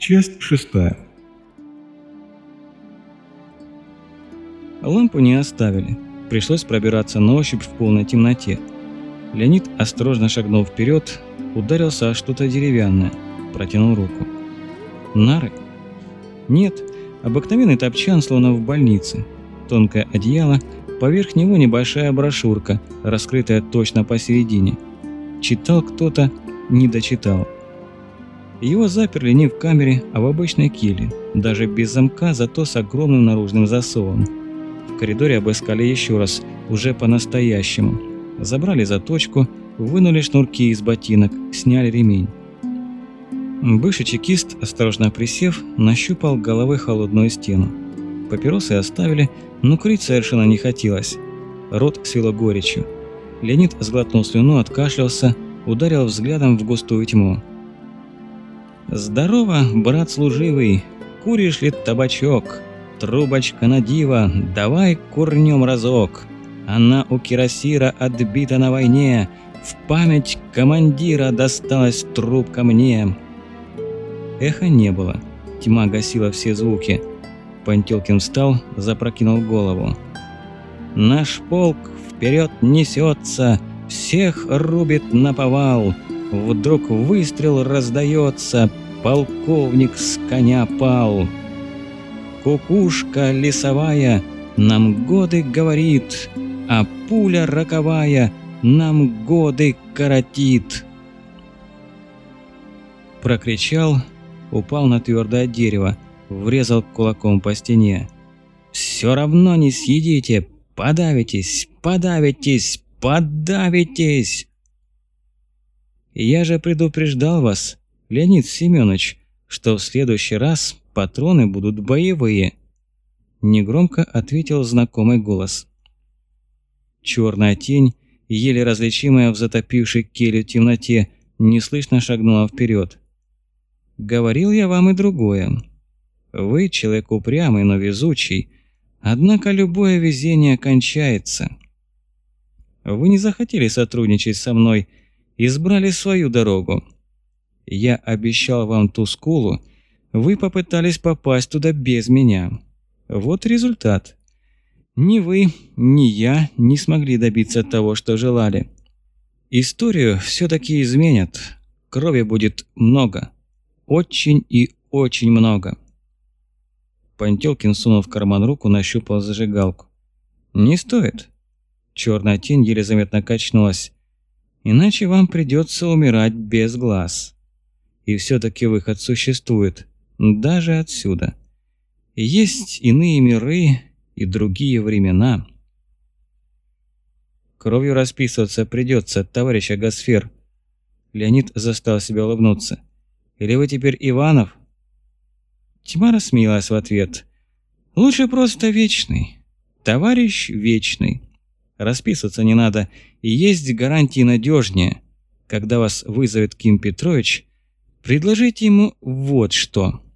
Часть шестая. Лампу не оставили. Пришлось пробираться на ощупь в полной темноте. Леонид осторожно шагнул вперед, ударился о что-то деревянное, протянул руку. Нары? Нет, обыкновенный топчан, словно в больнице. Тонкое одеяло, поверх него небольшая брошюрка, раскрытая точно посередине. Читал кто-то, не дочитал. Его заперли не в камере, а в обычной келье, даже без замка, зато с огромным наружным засовом. В коридоре обыскали еще раз, уже по-настоящему. Забрали заточку, вынули шнурки из ботинок, сняли ремень. Бывший чекист, осторожно присев, нащупал головой холодную стену. Папиросы оставили, но курить совершенно не хотелось. Рот свело горечью. Леонид сглотнул слюну, откашлялся, ударил взглядом в густую тьму. «Здорово, брат служивый, куришь ли табачок? Трубочка на диво, давай курнем разок. Она у кирасира отбита на войне, в память командира досталась трубка мне». Эха не было, тьма гасила все звуки. Пантелкин встал, запрокинул голову. «Наш полк вперед несется, всех рубит на повал!» Вдруг выстрел раздается, полковник с коня пал. Кукушка лесовая нам годы говорит, а пуля роковая нам годы коротит. Прокричал, упал на твердое дерево, врезал кулаком по стене. «Все равно не съедите! Подавитесь! Подавитесь! Подавитесь!» Я же предупреждал вас, Леонид Семенович, что в следующий раз патроны будут боевые. Негромко ответил знакомый голос. Черная тень, еле различимая в затопившей келью темноте, неслышно шагнула вперед. Говорил я вам и другое. Вы человек упрямый, но везучий, однако любое везение кончается. Вы не захотели сотрудничать со мной, избрали свою дорогу. Я обещал вам ту скулу, вы попытались попасть туда без меня. Вот результат. Ни вы, ни я не смогли добиться того, что желали. Историю все-таки изменят. Крови будет много. Очень и очень много. Пантелкин сунул в карман руку, нащупал зажигалку. «Не стоит». Черная тень еле заметно качнулась. Иначе вам придется умирать без глаз. И все-таки выход существует, даже отсюда. Есть иные миры и другие времена. Кровью расписываться придется, товарищ Агасфер. Леонид застал себя улыбнуться. Или вы теперь Иванов? Тьма рассмеялась в ответ. Лучше просто вечный. Товарищ вечный. Расписываться не надо, и есть гарантии надежнее. Когда вас вызовет Ким Петрович, предложите ему вот что –